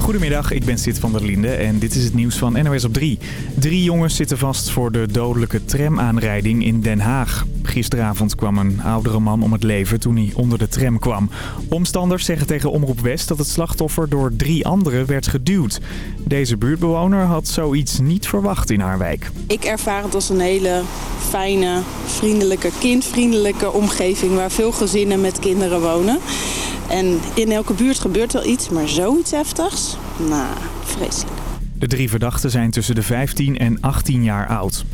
Goedemiddag, ik ben Sid van der Linde en dit is het nieuws van NOS op 3. Drie jongens zitten vast voor de dodelijke tramaanrijding in Den Haag. Gisteravond kwam een oudere man om het leven toen hij onder de tram kwam. Omstanders zeggen tegen Omroep West dat het slachtoffer door drie anderen werd geduwd. Deze buurtbewoner had zoiets niet verwacht in haar wijk. Ik ervaar het als een hele fijne, vriendelijke, kindvriendelijke omgeving... waar veel gezinnen met kinderen wonen. En in elke buurt gebeurt wel iets, maar zoiets heftigs? Nou, vreselijk. De drie verdachten zijn tussen de 15 en 18 jaar oud.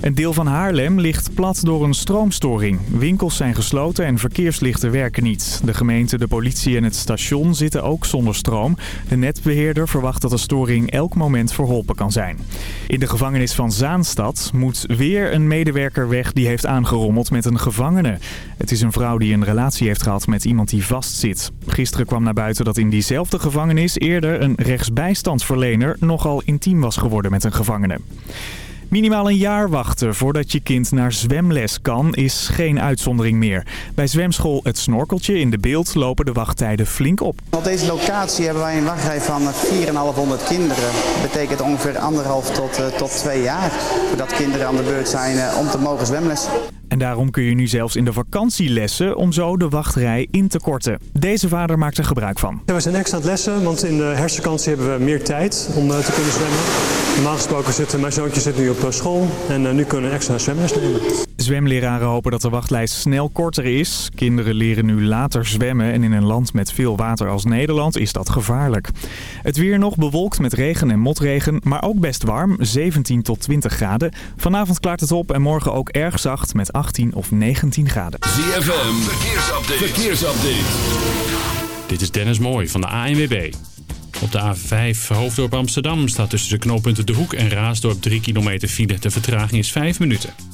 Een deel van Haarlem ligt plat door een stroomstoring. Winkels zijn gesloten en verkeerslichten werken niet. De gemeente, de politie en het station zitten ook zonder stroom. De netbeheerder verwacht dat de storing elk moment verholpen kan zijn. In de gevangenis van Zaanstad moet weer een medewerker weg die heeft aangerommeld met een gevangene. Het is een vrouw die een relatie heeft gehad met iemand die vastzit. Gisteren kwam naar buiten dat in diezelfde gevangenis eerder een rechtsbijstandsverlener nogal intiem was geworden met een gevangene. Minimaal een jaar wachten voordat je kind naar zwemles kan is geen uitzondering meer. Bij zwemschool Het Snorkeltje in de Beeld lopen de wachttijden flink op. Op deze locatie hebben wij een wachtrij van 4,500 kinderen. Dat betekent ongeveer anderhalf tot, uh, tot twee jaar voordat kinderen aan de beurt zijn uh, om te mogen zwemles. En daarom kun je nu zelfs in de vakantielessen om zo de wachtrij in te korten. Deze vader maakt er gebruik van. Ja, we zijn extra aan het lessen, want in de herfstvakantie hebben we meer tijd om uh, te kunnen zwemmen. Normaal gesproken zit mijn zoontje zit nu op school en uh, nu kunnen we extra zwemles nemen. Zwemleraren hopen dat de wachtlijst snel korter is. Kinderen leren nu later zwemmen en in een land met veel water als Nederland is dat gevaarlijk. Het weer nog bewolkt met regen en motregen, maar ook best warm, 17 tot 20 graden. Vanavond klaart het op en morgen ook erg zacht met 18 of 19 graden. ZFM, verkeersupdate. verkeersupdate. Dit is Dennis Mooij van de ANWB. Op de A5 Hoofddorp Amsterdam staat tussen de knooppunten De Hoek en Raasdorp 3 kilometer file. De vertraging is 5 minuten.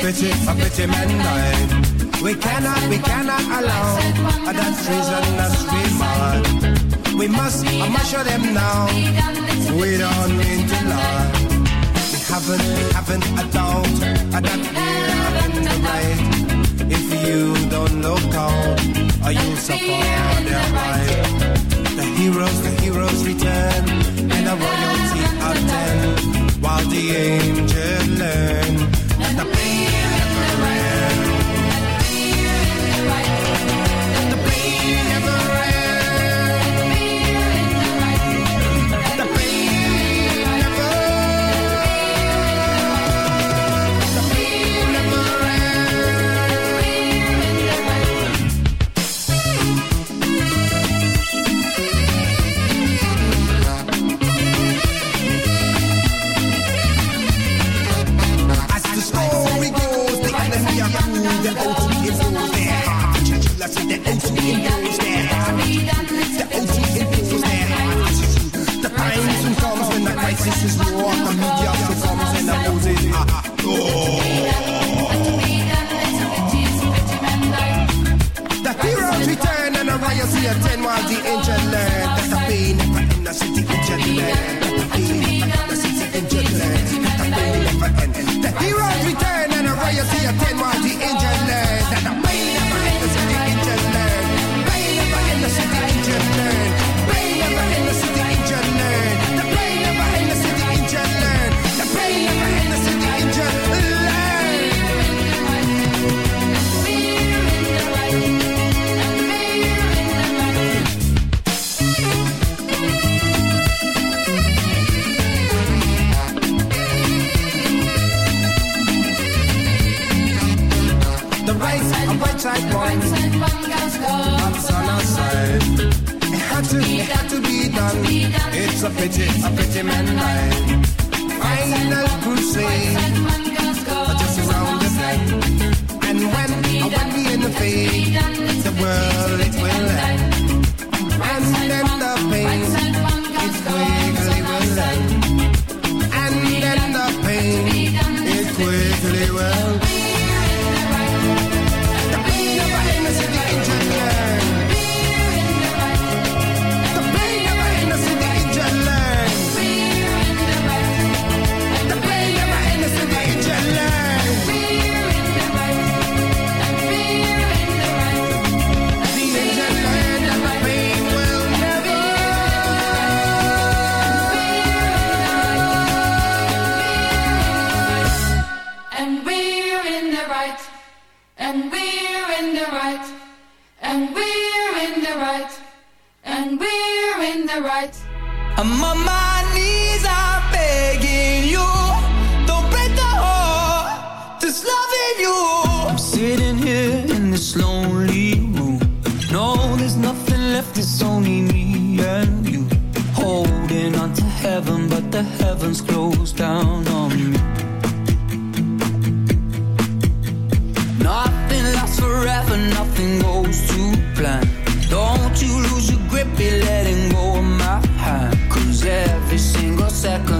Pity, a pity died. We cannot, we cannot allow that treason, that remark. We must, I must show them now. We don't mean to lie. We haven't, we haven't a doubt that we're right. If you don't look out, or you'll suffer their right. The heroes, the heroes return, and the royalty attend, while the angels learn never right. Thank. she's a pretty, a pretty Mandai. Final crusade, just around the bend. And when, when we in the face, the world and you holding on to heaven, but the heavens close down on me. Nothing lasts forever, nothing goes to plan. Don't you lose your grip, be letting go of my hand. Cause every single second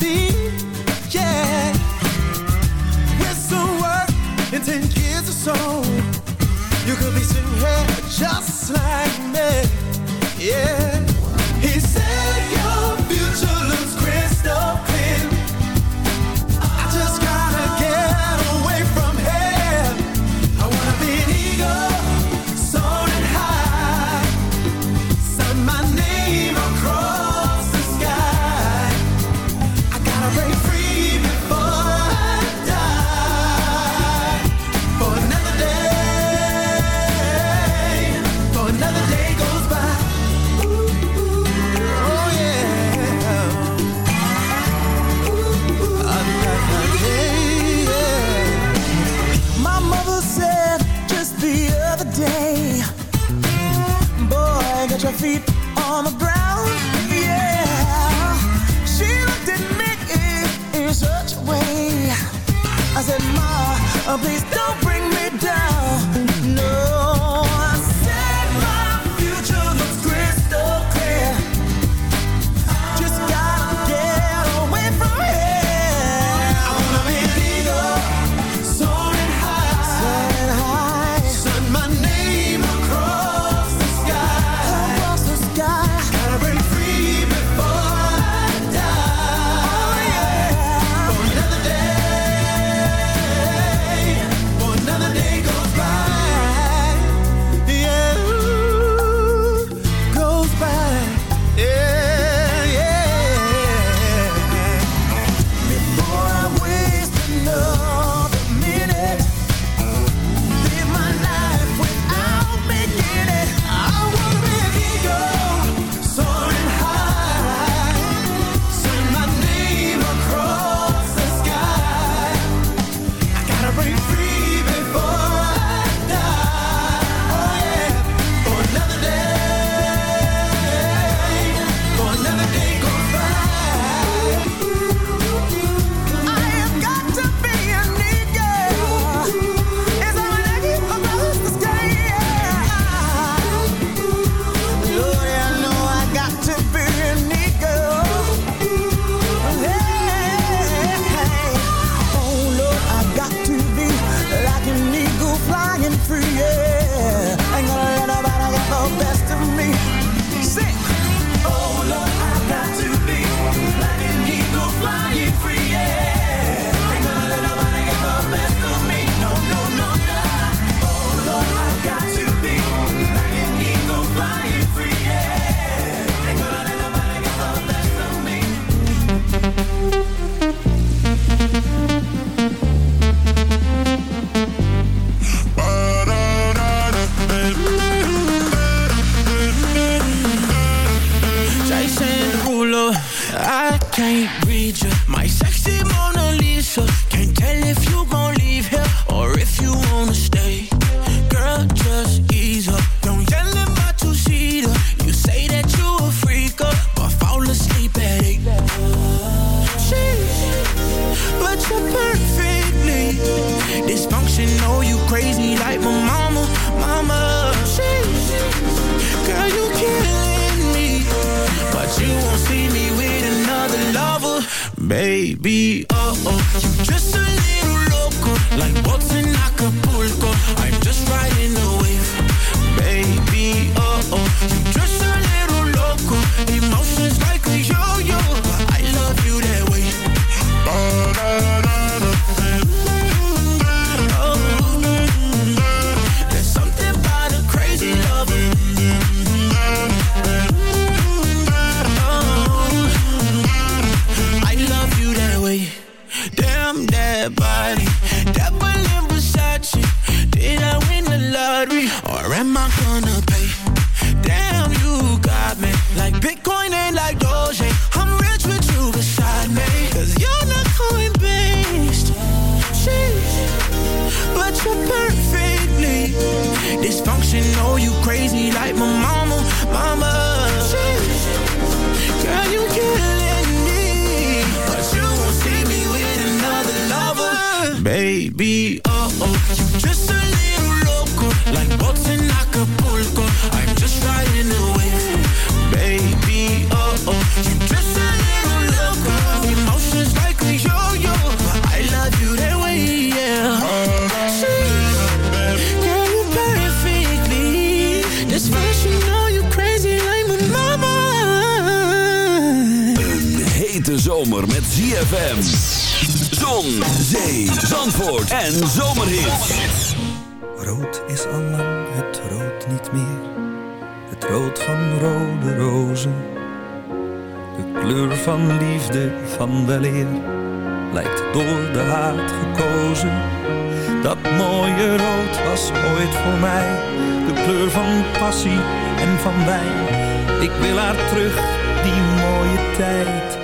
be dysfunctional. You crazy like my mama, mama. Sheesh, girl, you killing me, but you won't see me with another lover, baby. Uh-uh. Oh oh, you just a little loco, like boats in Acapulco. I'm just riding like my mama, mama. ZFM. Zon, zee, zandvoort en zomerhits. Rood is al lang het rood niet meer. Het rood van rode rozen. De kleur van liefde, van weleer. Lijkt door de haat gekozen. Dat mooie rood was ooit voor mij. De kleur van passie en van wijn. Ik wil haar terug, die mooie tijd.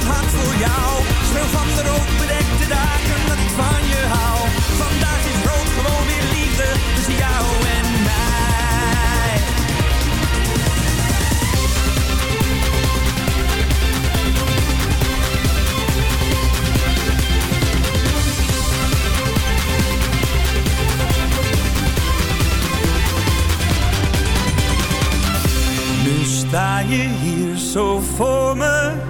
mijn hart voor jou. Speel van de rood bedekte dagen dat ik van je hou. Vandaag is rood gewoon weer liefde tussen jou en mij. Nu sta je hier zo voor me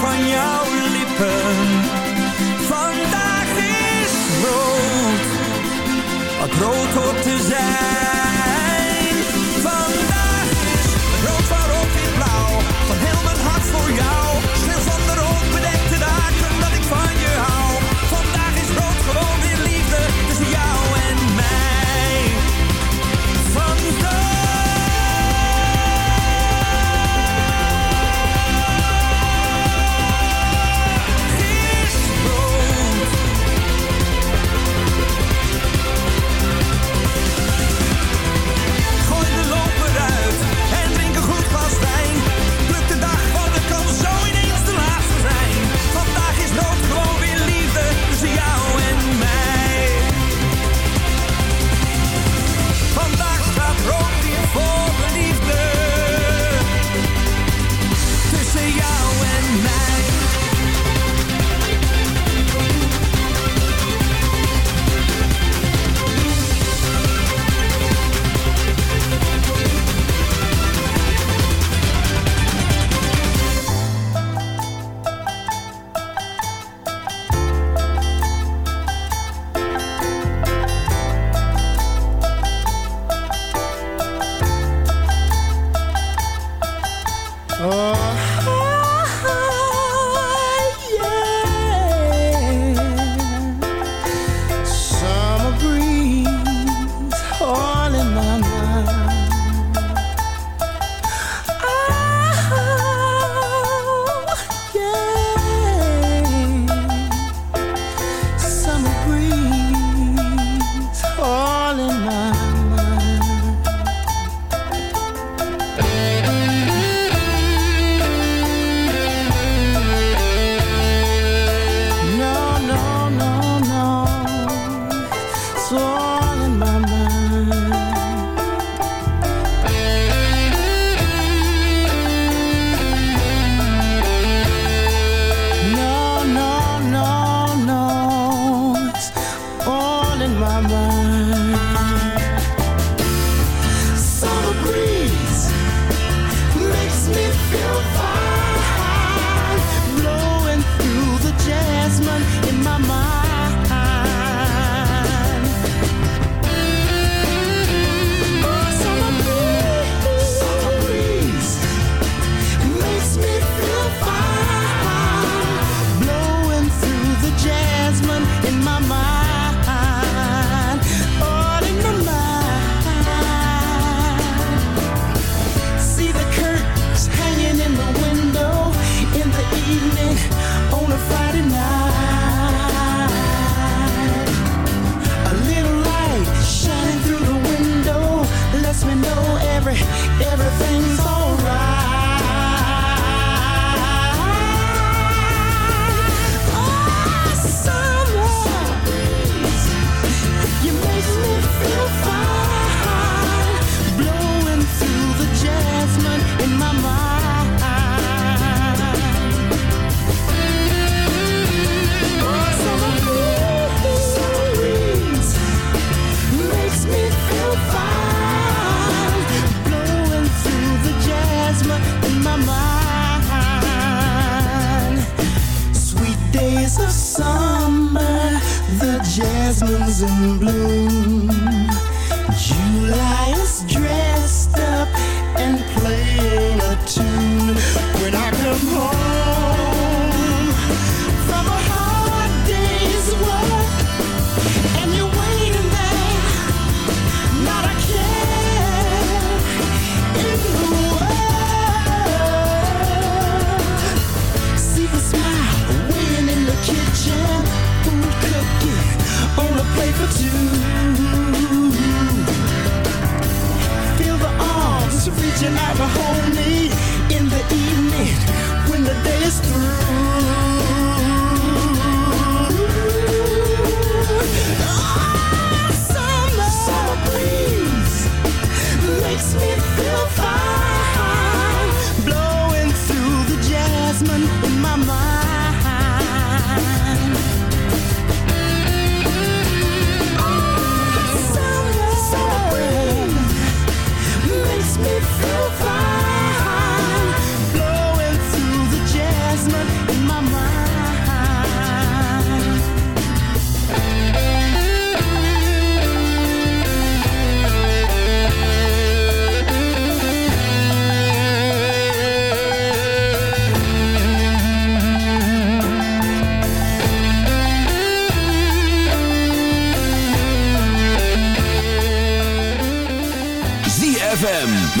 van jouw lippen. Vandaag is rood, wat rood hoort te zijn. in bloom. July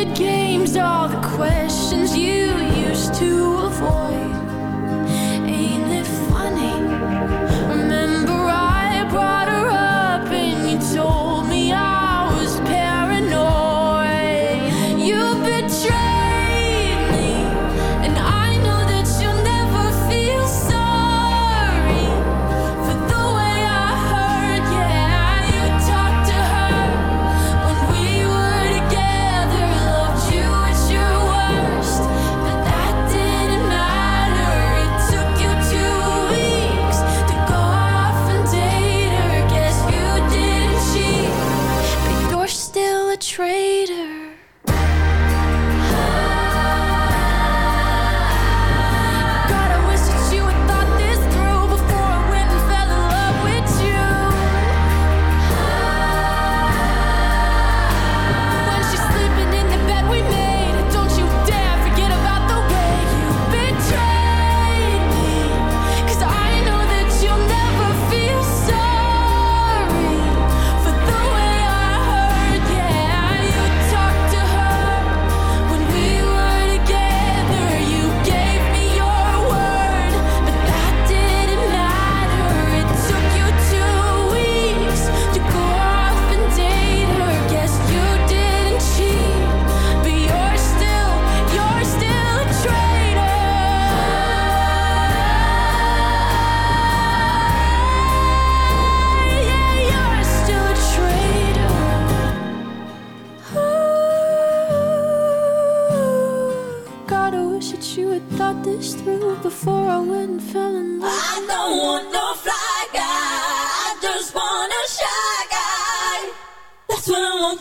Good game.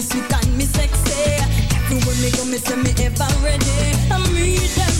me sweet and me sexy. Everywhere me go, me say me ever ready. I'm reading.